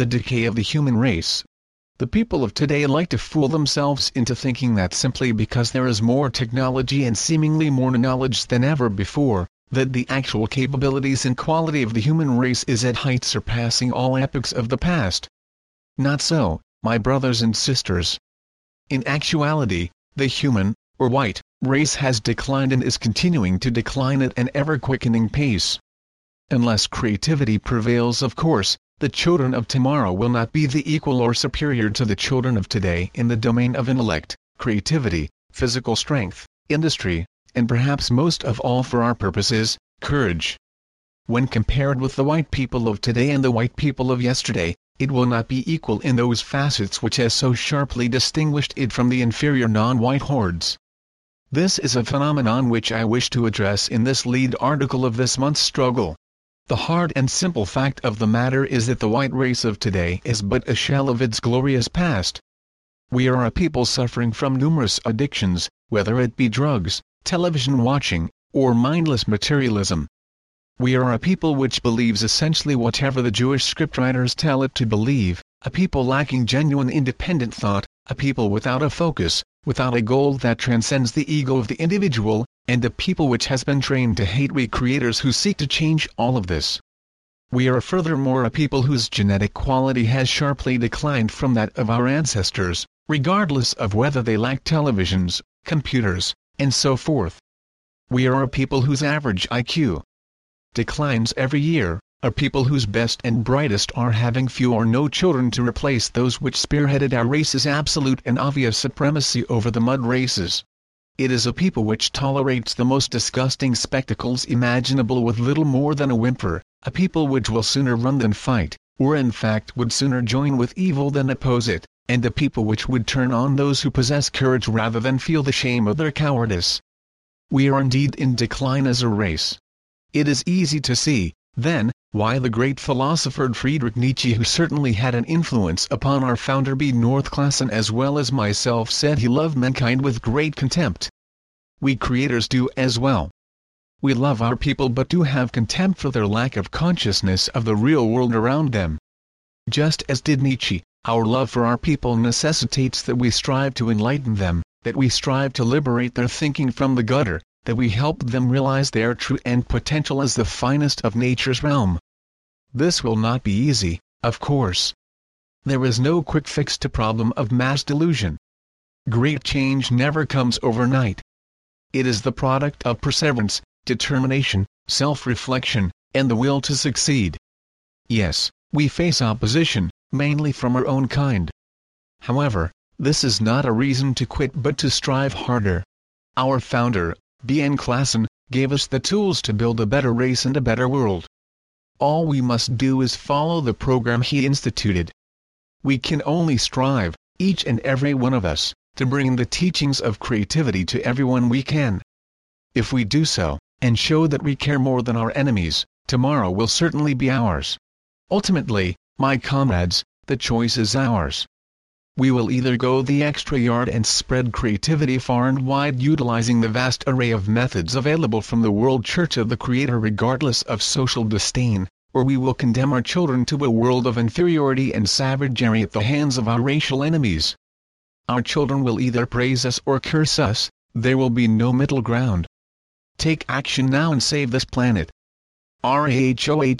the decay of the human race. The people of today like to fool themselves into thinking that simply because there is more technology and seemingly more knowledge than ever before, that the actual capabilities and quality of the human race is at heights surpassing all epochs of the past. Not so, my brothers and sisters. In actuality, the human, or white, race has declined and is continuing to decline at an ever-quickening pace. Unless creativity prevails of course, the children of tomorrow will not be the equal or superior to the children of today in the domain of intellect, creativity, physical strength, industry, and perhaps most of all for our purposes, courage. When compared with the white people of today and the white people of yesterday, it will not be equal in those facets which has so sharply distinguished it from the inferior non-white hordes. This is a phenomenon which I wish to address in this lead article of this month's struggle. The hard and simple fact of the matter is that the white race of today is but a shell of its glorious past. We are a people suffering from numerous addictions, whether it be drugs, television watching, or mindless materialism. We are a people which believes essentially whatever the Jewish scriptwriters tell it to believe, a people lacking genuine independent thought, a people without a focus, without a goal that transcends the ego of the individual, and the people which has been trained to hate we creators who seek to change all of this. We are furthermore a people whose genetic quality has sharply declined from that of our ancestors, regardless of whether they lack televisions, computers, and so forth. We are a people whose average IQ declines every year, a people whose best and brightest are having few or no children to replace those which spearheaded our race's absolute and obvious supremacy over the mud races. It is a people which tolerates the most disgusting spectacles imaginable with little more than a whimper, a people which will sooner run than fight, or in fact would sooner join with evil than oppose it, and a people which would turn on those who possess courage rather than feel the shame of their cowardice. We are indeed in decline as a race. It is easy to see, then, why the great philosopher Friedrich Nietzsche who certainly had an influence upon our founder B. North Klassen as well as myself said he loved mankind with great contempt. We creators do as well. We love our people but do have contempt for their lack of consciousness of the real world around them. Just as did Nietzsche, our love for our people necessitates that we strive to enlighten them, that we strive to liberate their thinking from the gutter, that we help them realize their true end potential as the finest of nature's realm. This will not be easy, of course. There is no quick fix to problem of mass delusion. Great change never comes overnight. It is the product of perseverance, determination, self-reflection, and the will to succeed. Yes, we face opposition, mainly from our own kind. However, this is not a reason to quit but to strive harder. Our founder, B. N. Klassen, gave us the tools to build a better race and a better world. All we must do is follow the program he instituted. We can only strive, each and every one of us, to bring the teachings of creativity to everyone we can. If we do so, and show that we care more than our enemies, tomorrow will certainly be ours. Ultimately, my comrades, the choice is ours. We will either go the extra yard and spread creativity far and wide utilizing the vast array of methods available from the World Church of the Creator regardless of social disdain, or we will condemn our children to a world of inferiority and savagery at the hands of our racial enemies. Our children will either praise us or curse us, there will be no middle ground. Take action now and save this planet. RAHOWA